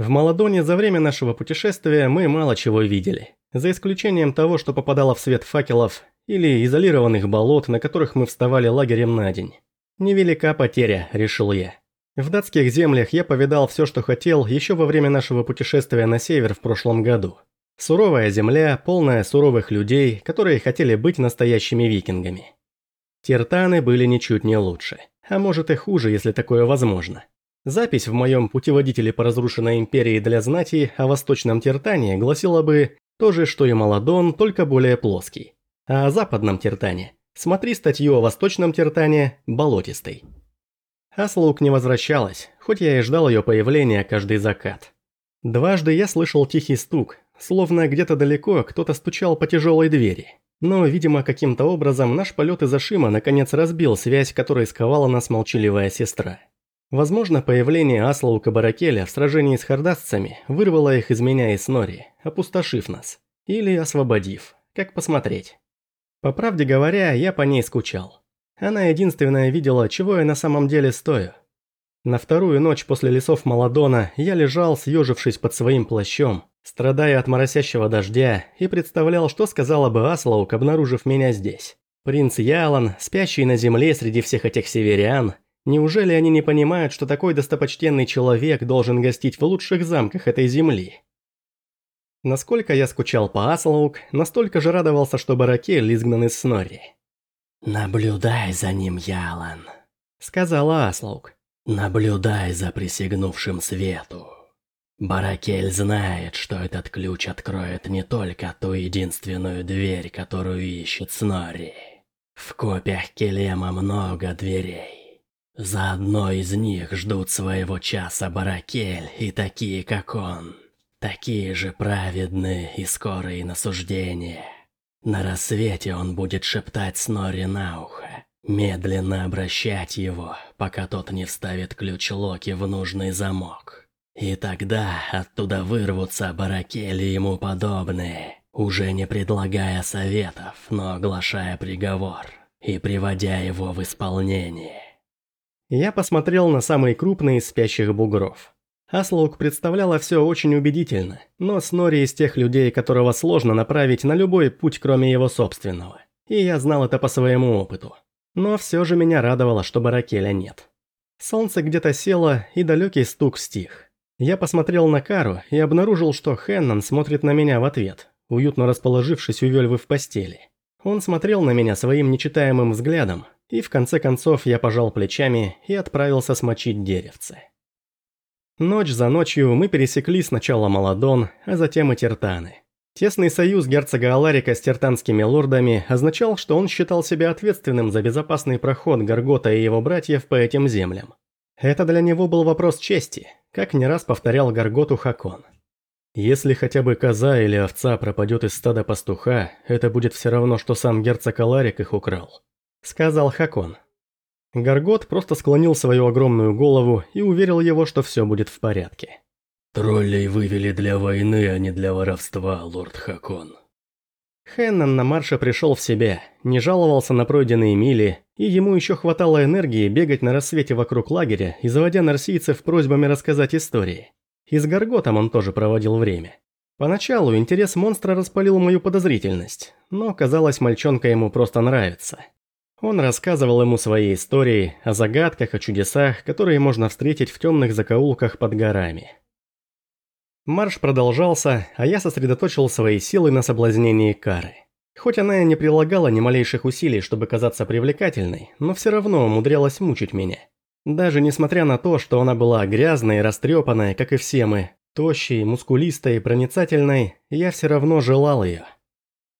В Маладоне за время нашего путешествия мы мало чего видели, за исключением того, что попадало в свет факелов или изолированных болот, на которых мы вставали лагерем на день. Невелика потеря, решил я. В датских землях я повидал все, что хотел еще во время нашего путешествия на север в прошлом году. Суровая земля, полная суровых людей, которые хотели быть настоящими викингами. Тиртаны были ничуть не лучше, а может и хуже, если такое возможно. Запись в моем путеводителе по разрушенной империи для знати о восточном Тиртане гласила бы то же, что и Маладон, только более плоский. А о западном Тиртане смотри статью о восточном Тиртане «Болотистый». Аслук не возвращалась, хоть я и ждал ее появления каждый закат. Дважды я слышал тихий стук, словно где-то далеко кто-то стучал по тяжелой двери. Но, видимо, каким-то образом наш полет из Ашима наконец разбил связь, которой сковала нас молчаливая сестра. Возможно, появление Аслаука Баракеля в сражении с хардасцами вырвало их из меня и Снори, опустошив нас. Или освободив, как посмотреть. По правде говоря, я по ней скучал. Она единственная видела, чего я на самом деле стою. На вторую ночь после лесов Маладона я лежал, съежившись под своим плащом, страдая от моросящего дождя, и представлял, что сказала бы Аслаук, обнаружив меня здесь. Принц Ялан, спящий на земле среди всех этих северян, Неужели они не понимают, что такой достопочтенный человек должен гостить в лучших замках этой земли? Насколько я скучал по Аслаук, настолько же радовался, что Баракель изгнан из Снори. «Наблюдай за ним, Ялан», — сказала Аслаук. «Наблюдай за присягнувшим свету. Баракель знает, что этот ключ откроет не только ту единственную дверь, которую ищет Снори. В копиях Келема много дверей. За одной из них ждут своего часа Баракель и такие, как он. Такие же праведные и скорые на суждение. На рассвете он будет шептать Снори на ухо, медленно обращать его, пока тот не вставит ключ Локи в нужный замок. И тогда оттуда вырвутся Баракели ему подобные, уже не предлагая советов, но оглашая приговор и приводя его в исполнение. Я посмотрел на самый крупный из спящих бугров. Аслоук представляла все очень убедительно, но Снори из тех людей, которого сложно направить на любой путь, кроме его собственного. И я знал это по своему опыту. Но все же меня радовало, что Баракеля нет. Солнце где-то село, и далекий стук стих. Я посмотрел на Кару и обнаружил, что Хеннон смотрит на меня в ответ, уютно расположившись у Вельвы в постели. Он смотрел на меня своим нечитаемым взглядом, и в конце концов я пожал плечами и отправился смочить деревце. Ночь за ночью мы пересекли сначала Маладон, а затем и Тертаны. Тесный союз герцога Аларика с тертанскими лордами означал, что он считал себя ответственным за безопасный проход Гаргота и его братьев по этим землям. Это для него был вопрос чести, как не раз повторял Гарготу Хакон. Если хотя бы коза или овца пропадет из стада пастуха, это будет все равно, что сам герцог Аларик их украл. – сказал Хакон. Гаргот просто склонил свою огромную голову и уверил его, что все будет в порядке. «Троллей вывели для войны, а не для воровства, лорд Хакон». Хеннон на марше пришел в себя, не жаловался на пройденные мили, и ему еще хватало энергии бегать на рассвете вокруг лагеря и заводя нарсийцев просьбами рассказать истории. И с Гарготом он тоже проводил время. Поначалу интерес монстра распалил мою подозрительность, но казалось, мальчонка ему просто нравится. Он рассказывал ему свои истории о загадках, о чудесах, которые можно встретить в темных закоулках под горами. Марш продолжался, а я сосредоточил свои силы на соблазнении Кары. Хоть она и не прилагала ни малейших усилий, чтобы казаться привлекательной, но все равно умудрялась мучить меня. Даже несмотря на то, что она была грязной и растрепанной, как и все мы, тощей, мускулистой и проницательной, я все равно желал ее.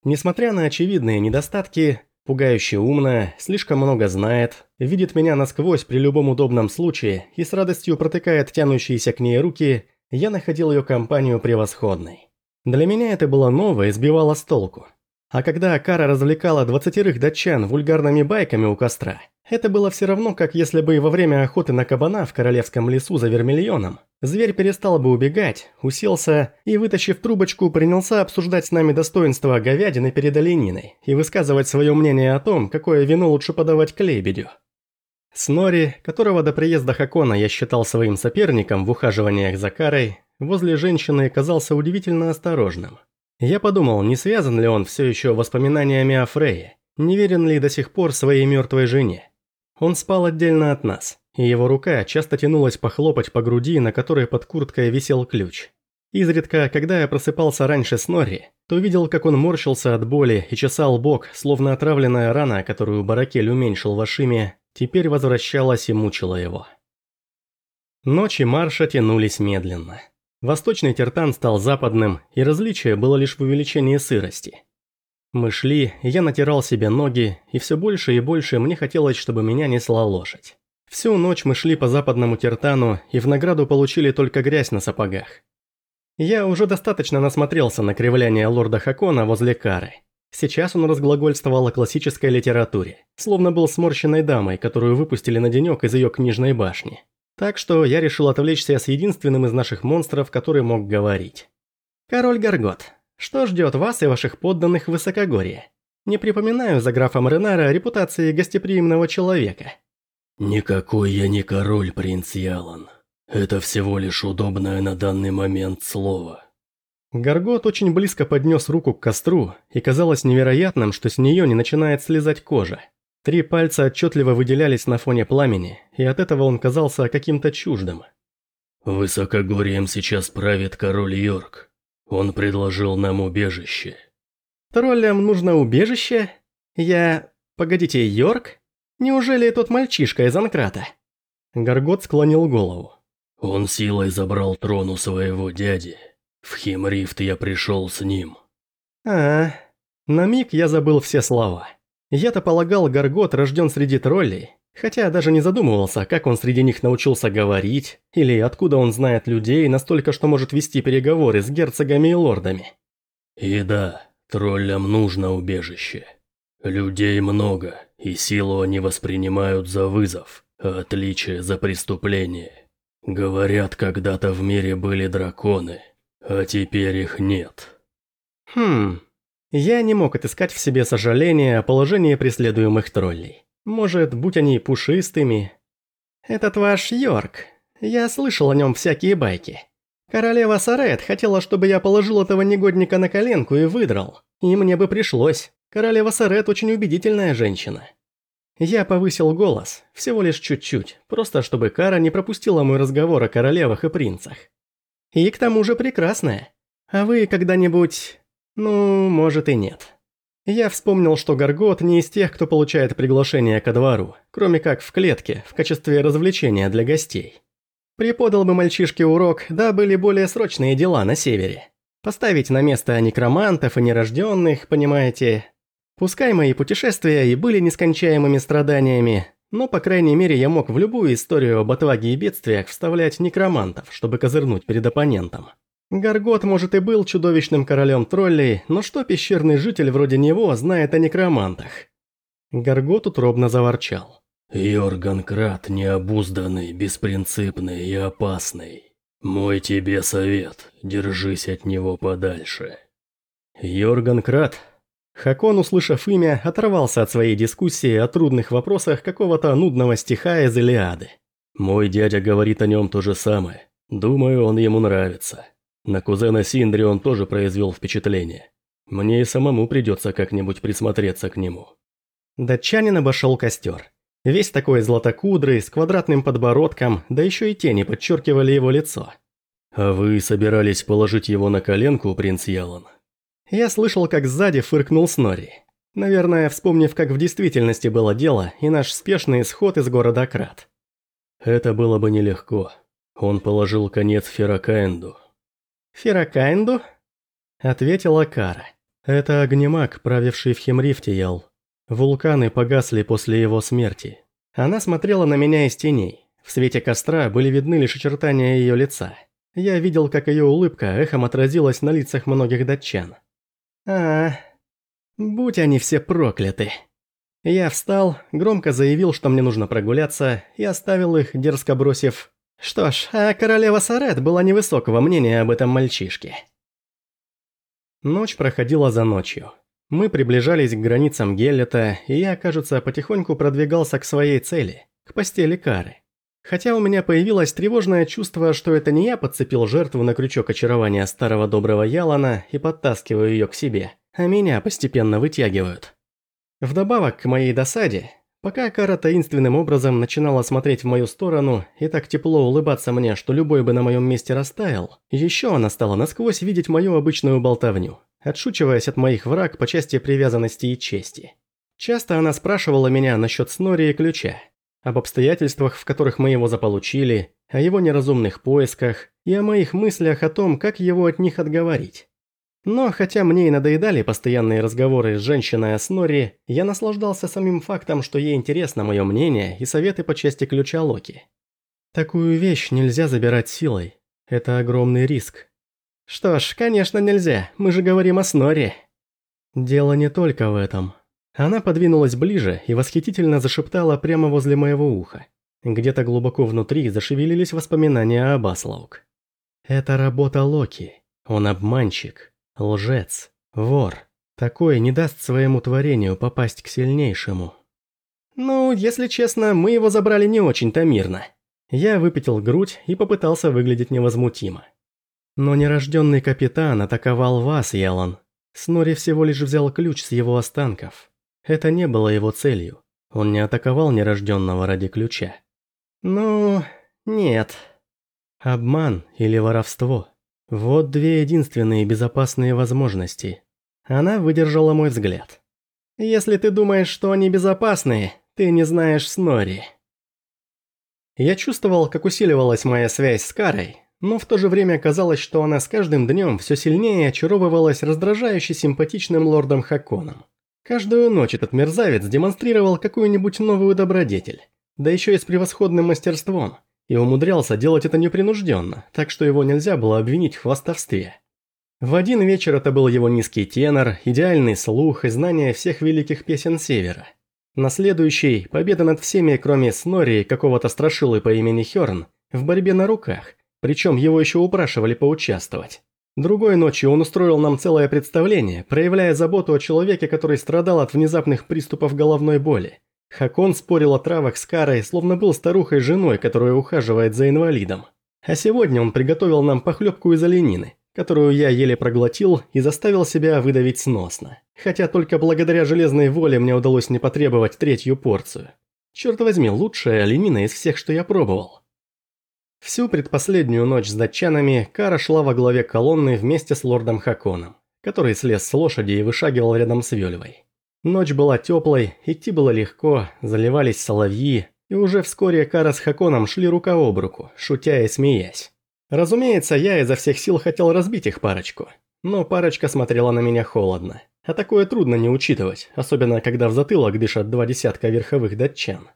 Несмотря на очевидные недостатки, Пугающе умная, слишком много знает, видит меня насквозь при любом удобном случае и с радостью протыкает тянущиеся к ней руки, я находил ее компанию превосходной. Для меня это было ново и сбивало с толку. А когда Акара развлекала двадцатерых датчан вульгарными байками у костра, это было все равно, как если бы во время охоты на кабана в королевском лесу за вермильоном зверь перестал бы убегать, уселся и, вытащив трубочку, принялся обсуждать с нами достоинства говядины перед олениной и высказывать свое мнение о том, какое вино лучше подавать к лебедю. Снори, которого до приезда Хакона я считал своим соперником в ухаживаниях за Карой, возле женщины казался удивительно осторожным. Я подумал, не связан ли он все еще воспоминаниями о Фрейе, не верен ли до сих пор своей мертвой жене. Он спал отдельно от нас, и его рука часто тянулась похлопать по груди, на которой под курткой висел ключ. Изредка, когда я просыпался раньше с Нори, то видел, как он морщился от боли и чесал бок, словно отравленная рана, которую Баракель уменьшил в Ашиме, теперь возвращалась и мучила его. Ночи марша тянулись медленно. Восточный тертан стал западным, и различие было лишь в увеличении сырости. Мы шли, я натирал себе ноги, и все больше и больше мне хотелось, чтобы меня несла лошадь. Всю ночь мы шли по западному тертану, и в награду получили только грязь на сапогах. Я уже достаточно насмотрелся на кривляние лорда Хакона возле Кары. Сейчас он разглагольствовал о классической литературе, словно был сморщенной дамой, которую выпустили на денек из ее книжной башни. Так что я решил отвлечься с единственным из наших монстров, который мог говорить. «Король Гаргот, что ждет вас и ваших подданных в Высокогорье? Не припоминаю за графом Ренара репутации гостеприимного человека». «Никакой я не король, принц Ялан», это всего лишь удобное на данный момент слово. Гаргот очень близко поднес руку к костру, и казалось невероятным, что с нее не начинает слезать кожа. Три пальца отчетливо выделялись на фоне пламени, и от этого он казался каким-то чуждым. «Высокогорьем сейчас правит король Йорк. Он предложил нам убежище». «Троллям нужно убежище? Я... Погодите, Йорк? Неужели тот мальчишка из Анкрата?» Гаргот склонил голову. Он силой забрал трон у своего дяди. В Химрифт я пришел с ним. А, на миг я забыл все слова. Я-то полагал, Гаргот рожден среди троллей, хотя даже не задумывался, как он среди них научился говорить, или откуда он знает людей настолько, что может вести переговоры с герцогами и лордами. И да, троллям нужно убежище. Людей много, и силу они воспринимают за вызов, а отличие за преступление. Говорят, когда-то в мире были драконы, а теперь их нет. Хм. Я не мог отыскать в себе сожаления о положении преследуемых троллей. Может, будь они пушистыми. Этот ваш Йорк. Я слышал о нем всякие байки. Королева Сарет хотела, чтобы я положил этого негодника на коленку и выдрал. И мне бы пришлось. Королева Сарет очень убедительная женщина. Я повысил голос, всего лишь чуть-чуть, просто чтобы Кара не пропустила мой разговор о королевах и принцах. И к тому же прекрасная. А вы когда-нибудь... Ну, может и нет. Я вспомнил, что Гаргот не из тех, кто получает приглашение ко двору, кроме как в клетке, в качестве развлечения для гостей. Преподал бы мальчишке урок, да были более срочные дела на севере. Поставить на место некромантов и нерожденных, понимаете, Пускай мои путешествия и были нескончаемыми страданиями, но, по крайней мере, я мог в любую историю об отваге и бедствиях вставлять некромантов, чтобы козырнуть перед оппонентом. Гаргот, может, и был чудовищным королем троллей, но что пещерный житель вроде него знает о некромантах? Гаргот утробно заворчал. «Йорган Крат необузданный, беспринципный и опасный. Мой тебе совет, держись от него подальше». Йорган Крат Хакон, услышав имя, оторвался от своей дискуссии о трудных вопросах какого-то нудного стиха из Илиады. «Мой дядя говорит о нем то же самое. Думаю, он ему нравится. На кузена Синдри он тоже произвел впечатление. Мне и самому придется как-нибудь присмотреться к нему». Датчанин обошел костер. Весь такой златокудрый, с квадратным подбородком, да еще и тени подчеркивали его лицо. «А вы собирались положить его на коленку, принц Ялан?» Я слышал, как сзади фыркнул Снори. Наверное, вспомнив, как в действительности было дело, и наш спешный исход из города Крат. Это было бы нелегко. Он положил конец Феракаенду. «Феракаенду?» Ответила Кара. «Это огнемаг, правивший в Хемрифте, Ял. Вулканы погасли после его смерти. Она смотрела на меня из теней. В свете костра были видны лишь очертания ее лица. Я видел, как ее улыбка эхом отразилась на лицах многих датчан. А, будь они все прокляты. Я встал, громко заявил, что мне нужно прогуляться, и оставил их, дерзко бросив «Что ж, а королева Сарет была невысокого мнения об этом мальчишке». Ночь проходила за ночью. Мы приближались к границам Геллета, и я, кажется, потихоньку продвигался к своей цели, к постели Кары. Хотя у меня появилось тревожное чувство, что это не я подцепил жертву на крючок очарования старого доброго Ялана и подтаскиваю ее к себе, а меня постепенно вытягивают. Вдобавок к моей досаде, пока Кара таинственным образом начинала смотреть в мою сторону и так тепло улыбаться мне, что любой бы на моем месте растаял, еще она стала насквозь видеть мою обычную болтовню, отшучиваясь от моих враг по части привязанности и чести. Часто она спрашивала меня насчет Снори и ключа, об обстоятельствах, в которых мы его заполучили, о его неразумных поисках и о моих мыслях о том, как его от них отговорить. Но хотя мне и надоедали постоянные разговоры с женщиной о Снори, я наслаждался самим фактом, что ей интересно мое мнение и советы по части ключа Локи. Такую вещь нельзя забирать силой. Это огромный риск. Что ж, конечно нельзя, мы же говорим о Снори. Дело не только в этом. Она подвинулась ближе и восхитительно зашептала прямо возле моего уха. Где-то глубоко внутри зашевелились воспоминания об Аслаук. Это работа Локи. Он обманщик, лжец, вор. Такое не даст своему творению попасть к сильнейшему. Ну, если честно, мы его забрали не очень-то мирно. Я выпятил грудь и попытался выглядеть невозмутимо. Но нерожденный капитан атаковал вас, Ялан. Снори всего лишь взял ключ с его останков. Это не было его целью. Он не атаковал нерожденного ради ключа. Ну, нет. Обман или воровство. Вот две единственные безопасные возможности. Она выдержала мой взгляд. Если ты думаешь, что они безопасные, ты не знаешь Снори. Я чувствовал, как усиливалась моя связь с Карой, но в то же время казалось, что она с каждым днем все сильнее очаровывалась раздражающе симпатичным лордом Хаконом. Каждую ночь этот мерзавец демонстрировал какую-нибудь новую добродетель, да еще и с превосходным мастерством, и умудрялся делать это непринужденно, так что его нельзя было обвинить в хвастовстве. В один вечер это был его низкий тенор, идеальный слух и знание всех великих песен Севера. На следующий – победа над всеми, кроме Снори и какого-то страшилы по имени Хёрн, в борьбе на руках, причем его еще упрашивали поучаствовать. Другой ночью он устроил нам целое представление, проявляя заботу о человеке, который страдал от внезапных приступов головной боли. Хакон спорил о травах с Карой, словно был старухой-женой, которая ухаживает за инвалидом. А сегодня он приготовил нам похлебку из оленины, которую я еле проглотил и заставил себя выдавить сносно. Хотя только благодаря железной воле мне удалось не потребовать третью порцию. Черт возьми, лучшая оленина из всех, что я пробовал. Всю предпоследнюю ночь с датчанами Кара шла во главе колонны вместе с лордом Хаконом, который слез с лошади и вышагивал рядом с Вельвой. Ночь была теплой, идти было легко, заливались соловьи, и уже вскоре Кара с Хаконом шли рука об руку, шутя и смеясь. Разумеется, я изо всех сил хотел разбить их парочку, но парочка смотрела на меня холодно. А такое трудно не учитывать, особенно когда в затылок дышат два десятка верховых датчан.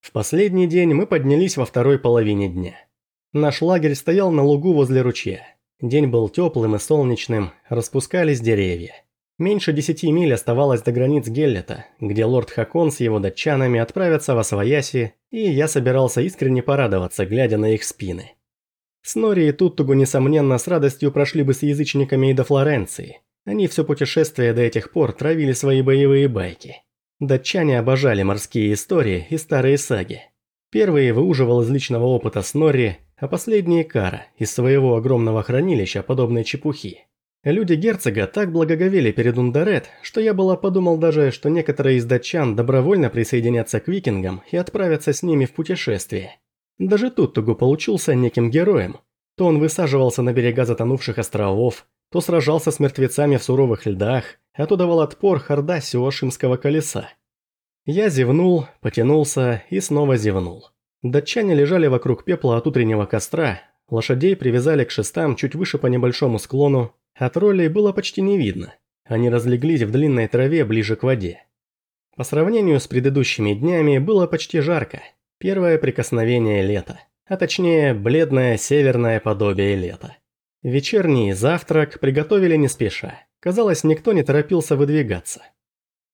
В последний день мы поднялись во второй половине дня. Наш лагерь стоял на лугу возле ручья. День был теплым и солнечным, распускались деревья. Меньше десяти миль оставалось до границ Геллета, где лорд Хакон с его датчанами отправятся во Освояси, и я собирался искренне порадоваться, глядя на их спины. Снори и Туттугу, несомненно, с радостью прошли бы с язычниками и до Флоренции. Они все путешествие до этих пор травили свои боевые байки. Датчане обожали морские истории и старые саги. Первые выуживал из личного опыта Снорри, а последние Кара из своего огромного хранилища подобной чепухи. Люди герцога так благоговели перед Ундарет, что я было подумал даже, что некоторые из датчан добровольно присоединятся к викингам и отправятся с ними в путешествие. Даже тут Тугу получился неким героем. То он высаживался на берега затонувших островов, то сражался с мертвецами в суровых льдах, а то давал отпор хорда Сиошимского колеса. Я зевнул, потянулся и снова зевнул. Датчане лежали вокруг пепла от утреннего костра, лошадей привязали к шестам чуть выше по небольшому склону, а троллей было почти не видно. Они разлеглись в длинной траве ближе к воде. По сравнению с предыдущими днями было почти жарко. Первое прикосновение лета, а точнее бледное северное подобие лета. Вечерний завтрак приготовили не спеша. Казалось, никто не торопился выдвигаться.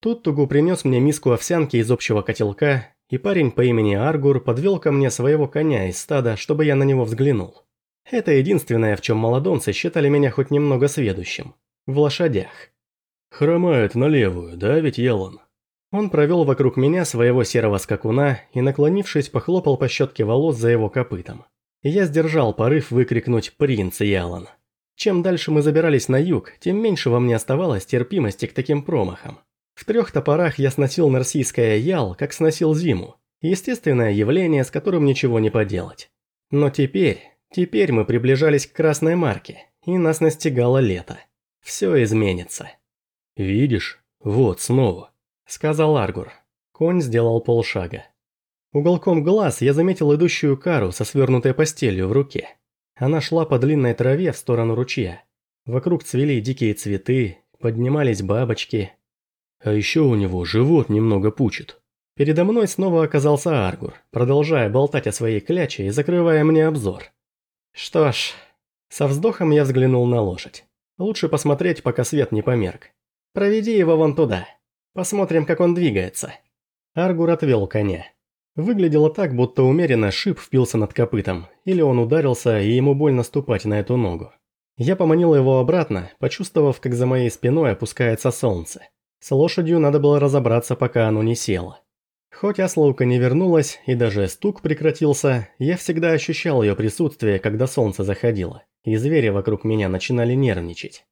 Тут Тугу принес мне миску овсянки из общего котелка, и парень по имени Аргур подвел ко мне своего коня из стада, чтобы я на него взглянул. Это единственное, в чем молодонцы считали меня хоть немного сведущим. В лошадях. «Хромает на левую, да ведь Елон?» Он провел вокруг меня своего серого скакуна и, наклонившись, похлопал по щетке волос за его копытом. Я сдержал порыв выкрикнуть «Принц Ялан». Чем дальше мы забирались на юг, тем меньше во мне оставалось терпимости к таким промахам. В трех топорах я сносил нарсийское ял, как сносил зиму. Естественное явление, с которым ничего не поделать. Но теперь, теперь мы приближались к красной марке, и нас настигало лето. Все изменится. «Видишь? Вот снова», — сказал Аргур. Конь сделал полшага. Уголком глаз я заметил идущую кару со свернутой постелью в руке. Она шла по длинной траве в сторону ручья. Вокруг цвели дикие цветы, поднимались бабочки. А еще у него живот немного пучит. Передо мной снова оказался Аргур, продолжая болтать о своей кляче и закрывая мне обзор. Что ж, со вздохом я взглянул на лошадь. Лучше посмотреть, пока свет не померк. Проведи его вон туда. Посмотрим, как он двигается. Аргур отвел коня. Выглядело так, будто умеренно шип впился над копытом, или он ударился, и ему больно ступать на эту ногу. Я поманил его обратно, почувствовав, как за моей спиной опускается солнце. С лошадью надо было разобраться, пока оно не село. Хоть Аслаука не вернулась, и даже стук прекратился, я всегда ощущал ее присутствие, когда солнце заходило, и звери вокруг меня начинали нервничать.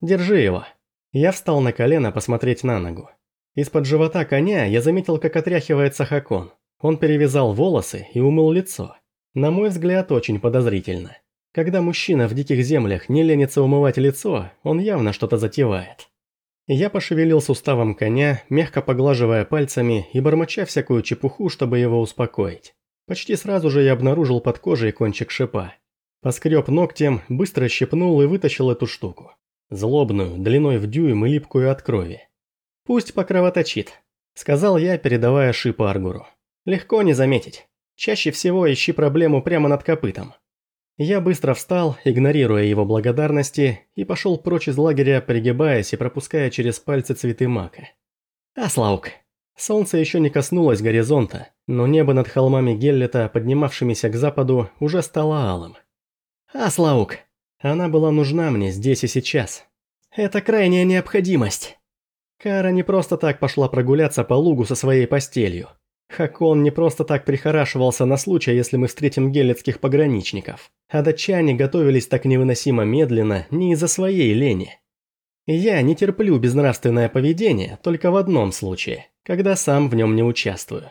«Держи его». Я встал на колено посмотреть на ногу. Из-под живота коня я заметил, как отряхивается Хакон. Он перевязал волосы и умыл лицо. На мой взгляд, очень подозрительно. Когда мужчина в диких землях не ленится умывать лицо, он явно что-то затевает. Я пошевелил суставом коня, мягко поглаживая пальцами и бормоча всякую чепуху, чтобы его успокоить. Почти сразу же я обнаружил под кожей кончик шипа. Поскреб ногтем, быстро щипнул и вытащил эту штуку. Злобную, длиной в дюйм и липкую от крови. «Пусть покровоточит», — сказал я, передавая шип Аргуру. Легко не заметить. Чаще всего ищи проблему прямо над копытом. Я быстро встал, игнорируя его благодарности, и пошел прочь из лагеря, пригибаясь и пропуская через пальцы цветы мака. Аслаук. Солнце еще не коснулось горизонта, но небо над холмами Геллета, поднимавшимися к западу, уже стало алым. Аслаук. Она была нужна мне здесь и сейчас. Это крайняя необходимость. Кара не просто так пошла прогуляться по лугу со своей постелью. Хакон не просто так прихорашивался на случай, если мы встретим гелецких пограничников. А датчане готовились так невыносимо медленно не из-за своей лени. Я не терплю безнравственное поведение только в одном случае, когда сам в нем не участвую.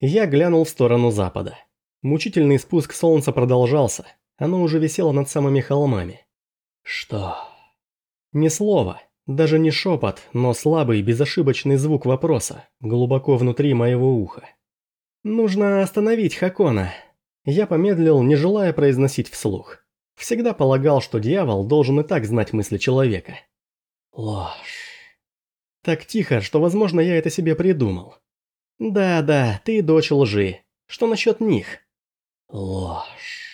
Я глянул в сторону запада. Мучительный спуск солнца продолжался, оно уже висело над самыми холмами. Что? Ни слова. Даже не шепот, но слабый, безошибочный звук вопроса, глубоко внутри моего уха. «Нужно остановить Хакона». Я помедлил, не желая произносить вслух. Всегда полагал, что дьявол должен и так знать мысли человека. Ложь. Так тихо, что, возможно, я это себе придумал. Да-да, ты дочь лжи. Что насчет них? Ложь.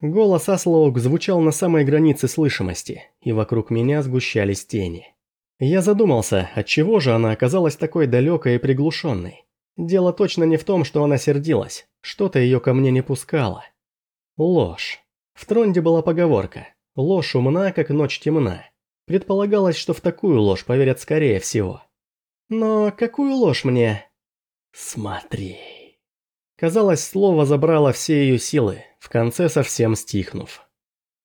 Голос Аслоук звучал на самой границе слышимости, и вокруг меня сгущались тени. Я задумался, отчего же она оказалась такой далекой и приглушенной. Дело точно не в том, что она сердилась, что-то ее ко мне не пускало. Ложь. В Тронде была поговорка «Ложь умна, как ночь темна». Предполагалось, что в такую ложь поверят скорее всего. Но какую ложь мне? Смотри. Казалось, слово забрало все ее силы, в конце совсем стихнув.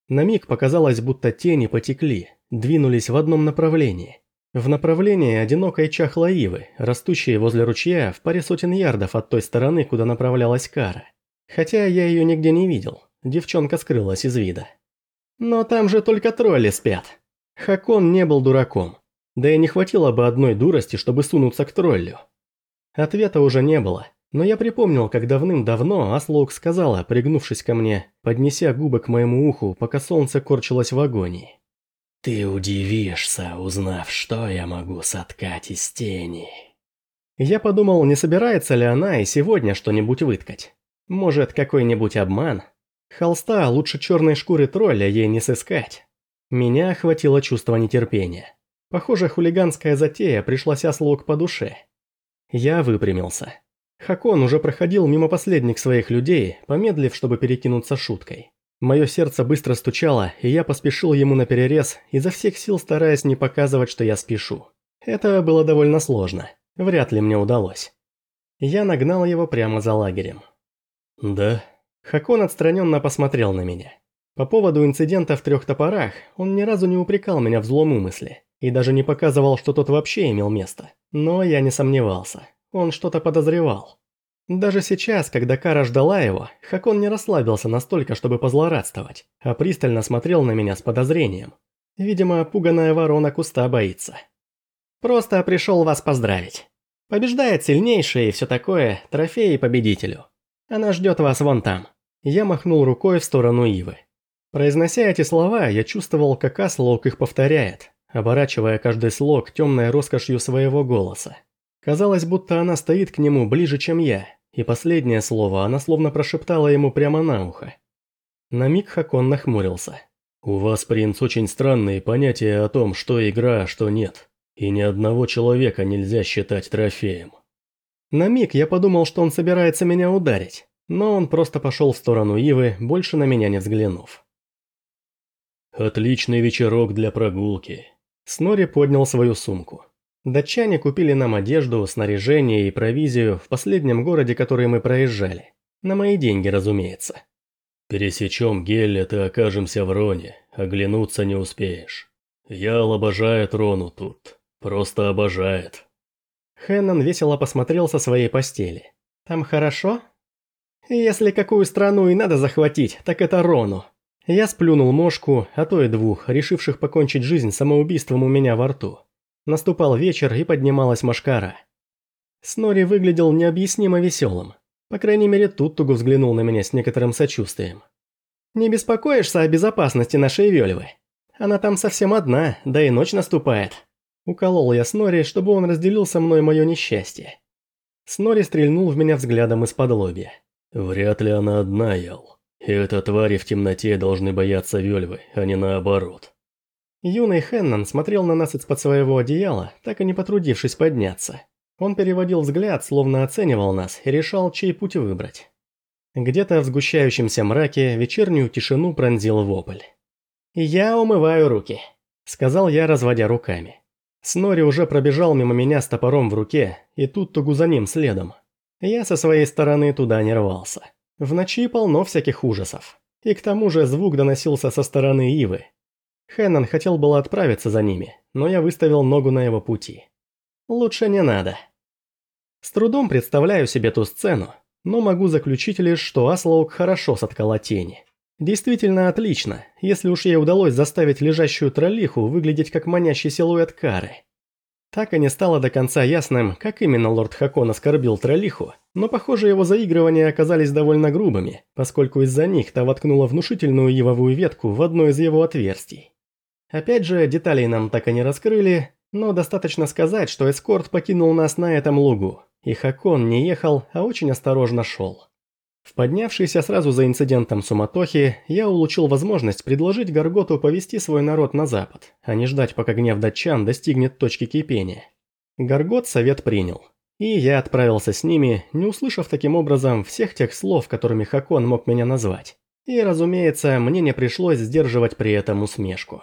На миг показалось, будто тени потекли, двинулись в одном направлении. В направлении одинокой чахлой растущей возле ручья в паре сотен ярдов от той стороны, куда направлялась кара. Хотя я ее нигде не видел, девчонка скрылась из вида. Но там же только тролли спят. Хакон не был дураком. Да и не хватило бы одной дурости, чтобы сунуться к троллю. Ответа уже не было. Но я припомнил, как давным-давно Аслоук сказала, пригнувшись ко мне, поднеся губы к моему уху, пока солнце корчилось в агонии. «Ты удивишься, узнав, что я могу соткать из тени». Я подумал, не собирается ли она и сегодня что-нибудь выткать. Может, какой-нибудь обман? Холста лучше черной шкуры тролля ей не сыскать. Меня охватило чувство нетерпения. Похоже, хулиганская затея пришлась Аслоук по душе. Я выпрямился. Хакон уже проходил мимо последних своих людей, помедлив, чтобы перекинуться шуткой. Мое сердце быстро стучало, и я поспешил ему на перерез, изо всех сил стараясь не показывать, что я спешу. Это было довольно сложно. вряд ли мне удалось. Я нагнал его прямо за лагерем. «Да?» Хакон отстраненно посмотрел на меня. По поводу инцидента в трех топорах он ни разу не упрекал меня в злом умысле и даже не показывал, что тот вообще имел место. Но я не сомневался, он что-то подозревал. Даже сейчас, когда Кара ждала его, Хакон не расслабился настолько, чтобы позлорадствовать, а пристально смотрел на меня с подозрением. Видимо, пуганая ворона куста боится. «Просто пришел вас поздравить. Побеждает сильнейший и все такое, трофеи победителю. Она ждет вас вон там». Я махнул рукой в сторону Ивы. Произнося эти слова, я чувствовал, как Аслоук их повторяет, оборачивая каждый слог темной роскошью своего голоса. Казалось, будто она стоит к нему ближе, чем я, и последнее слово она словно прошептала ему прямо на ухо. На миг Хакон нахмурился. «У вас, принц, очень странные понятия о том, что игра, а что нет. И ни одного человека нельзя считать трофеем». На миг я подумал, что он собирается меня ударить, но он просто пошел в сторону Ивы, больше на меня не взглянув. «Отличный вечерок для прогулки». Снори поднял свою сумку. Датчане купили нам одежду, снаряжение и провизию в последнем городе, который мы проезжали. На мои деньги, разумеется. «Пересечем Геллет и окажемся в Роне. Оглянуться не успеешь. Ял обожает Рону тут. Просто обожает». Хеннон весело посмотрел со своей постели. «Там хорошо?» «Если какую страну и надо захватить, так это Рону», я сплюнул мошку, а то и двух, решивших покончить жизнь самоубийством у меня во рту. Наступал вечер и поднималась машкара. Снори выглядел необъяснимо веселым. По крайней мере, Туттугу взглянул на меня с некоторым сочувствием. «Не беспокоишься о безопасности нашей Вельвы? Она там совсем одна, да и ночь наступает». Уколол я Снори, чтобы он разделил со мной мое несчастье. Снори стрельнул в меня взглядом из-под лобья. «Вряд ли она одна, Ял. И это твари в темноте должны бояться Вельвы, а не наоборот. Юный Хеннон смотрел на нас из-под своего одеяла, так и не потрудившись подняться. Он переводил взгляд, словно оценивал нас и решал, чей путь выбрать. Где-то в сгущающемся мраке вечернюю тишину пронзил вопль. «Я умываю руки», — сказал я, разводя руками. Снори уже пробежал мимо меня с топором в руке, и тут тугу за ним следом. Я со своей стороны туда не рвался. В ночи полно всяких ужасов. И к тому же звук доносился со стороны Ивы. Хеннон хотел было отправиться за ними, но я выставил ногу на его пути. Лучше не надо. С трудом представляю себе ту сцену, но могу заключить лишь, что Аслоук хорошо соткала тени. Действительно отлично, если уж ей удалось заставить лежащую троллиху выглядеть как манящий силуэт кары. Так и не стало до конца ясным, как именно лорд Хакон оскорбил Троллиху, но, похоже, его заигрывания оказались довольно грубыми, поскольку из-за них та воткнула внушительную ивовую ветку в одно из его отверстий. Опять же, деталей нам так и не раскрыли, но достаточно сказать, что эскорт покинул нас на этом лугу, и Хакон не ехал, а очень осторожно шел. В поднявшейся сразу за инцидентом суматохи, я улучил возможность предложить Гарготу повести свой народ на запад, а не ждать, пока гнев датчан достигнет точки кипения. Гаргот совет принял. И я отправился с ними, не услышав таким образом всех тех слов, которыми Хакон мог меня назвать. И, разумеется, мне не пришлось сдерживать при этом усмешку.